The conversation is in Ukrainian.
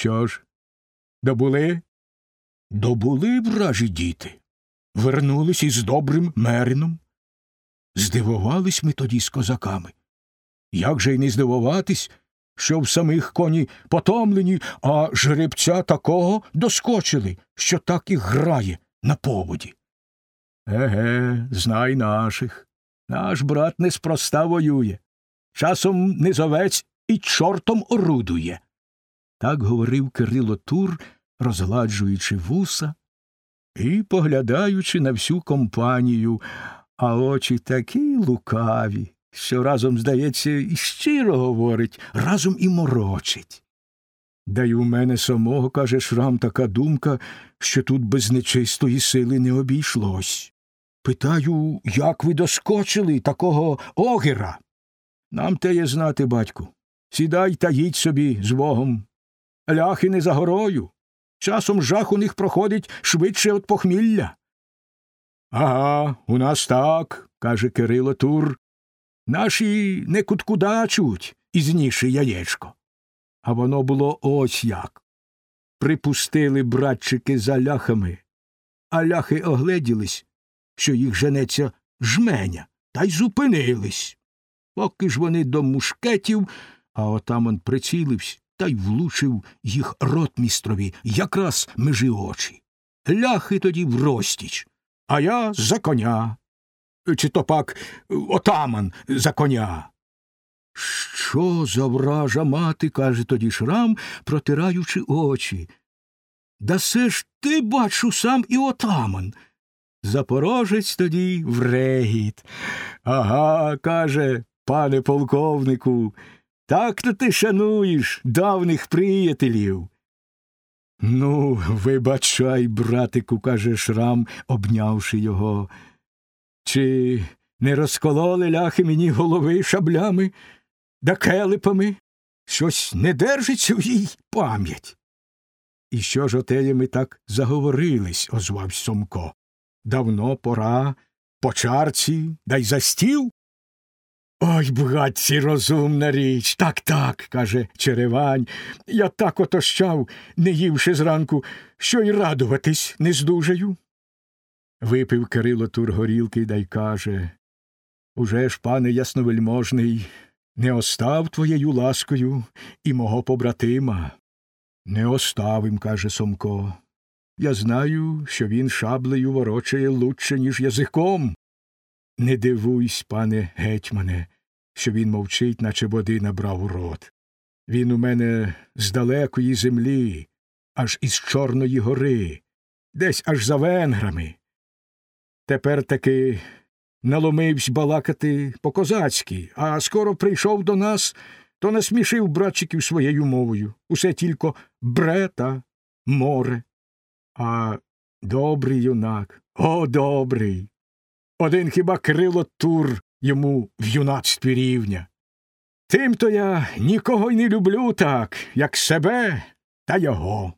Що ж, добули? Добули вражі діти. Вернулись із добрим мерином. Здивувались ми тоді з козаками. Як же й не здивуватись, що в самих коні потомлені, а жеребця такого доскочили, що так і грає на поводі. Еге, знай наших. Наш брат неспроста воює. Часом низовець і чортом орудує. Так говорив Кирило Тур, розгладжуючи вуса і поглядаючи на всю компанію, а очі такі лукаві, що разом, здається, і щиро говорить, разом і морочить. Да й у мене самого, каже Шрам, така думка, що тут без нечистої сили не обійшлось. Питаю, як ви доскочили такого огера? Нам те є знати, батьку. Сідай та їдь собі з Богом. Ляхи не за горою. Часом жах у них проходить швидше від похмілля. Ага, у нас так, каже Кирило Тур. Наші не куткудачуть ізніше яєчко. А воно було ось як. Припустили братчики за ляхами, а ляхи огледілись, що їх женеться жменя, та й зупинились. Поки ж вони до мушкетів, а отаман прицілився та й влучив їх ротмістрові якраз межі очі. Ляхи тоді в розтіч, а я за коня. Чи то пак отаман за коня. Що за вража мати, каже тоді Шрам, протираючи очі. Да се ж ти, бачу, сам і отаман. Запорожець тоді в регіт. Ага, каже, пане полковнику, так то ти шануєш давних приятелів. Ну, вибачай, братику, каже Шрам, обнявши його. Чи не розкололи ляхи мені голови шаблями да келепами? Щось не держиться в їй пам'ять. І що ж отеє ми так заговорились, озвався Сомко. Давно пора по чарці, да й за стіл? Ой, братці, розумна річ. Так, так, каже Черевань. Я так отощав, не ївши зранку, що й радуватись не здужаю. Випив Кирило тур горілки да й каже Уже ж, пане ясновельможний, не остав твоєю ласкою і мого побратима. Не оставим, каже Сомко. Я знаю, що він шаблею ворочає лучше, ніж язиком. Не дивуйсь, пане гетьмане, що він мовчить, наче води набрав у рот. Він у мене з далекої землі, аж із Чорної гори, десь аж за венграми. Тепер таки наломивсь балакати по козацьки, а скоро прийшов до нас, то насмішив братчиків своєю мовою. Усе тільки брета, море. А добрий юнак, о, добрий. Один хіба крило тур йому в юнацтві рівня. Тим то я нікого й не люблю так, як себе та його.